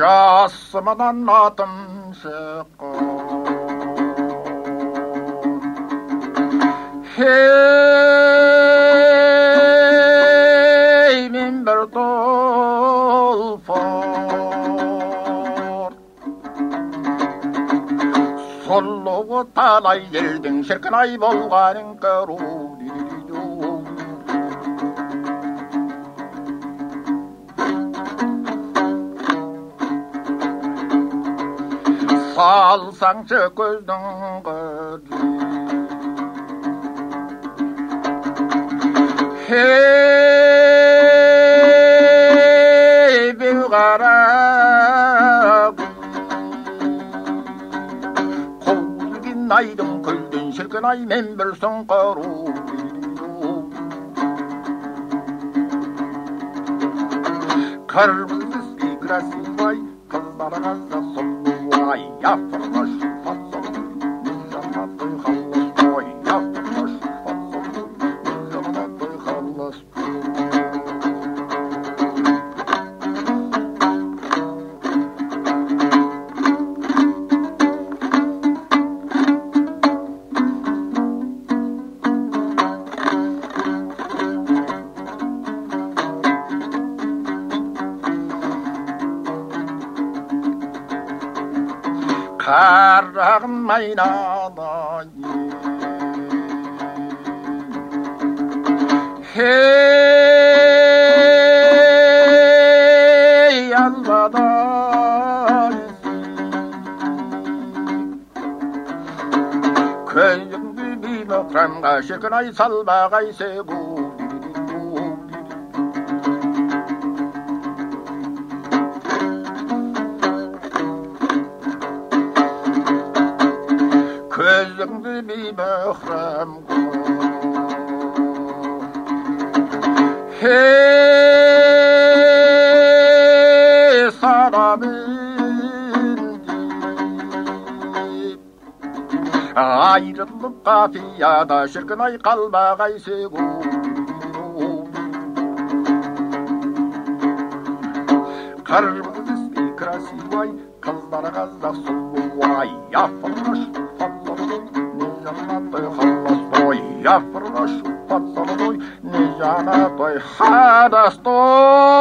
жасымынан атым шыққан мен бір толпар сұлуы талай елдің шіркін ай болғанын көру қалсаңшы көздің Hey, Bilgara Kovulgin айдың күлдің шіркін ай мен бір сұңқару Kırmızı sigrası vay kızlara Thank you. қарағым айналайын хей алладай көзіңді беймақранға шіркін ай салбағай сегу себу öz قلبي محرمكم Hey sarabin Ayrılık kafiyada şirkine kalma gaysi Kırmızı speaker sivay, kızlara kazak suvay, yafamış красоты холостой Я прошу подо мной не я на той, а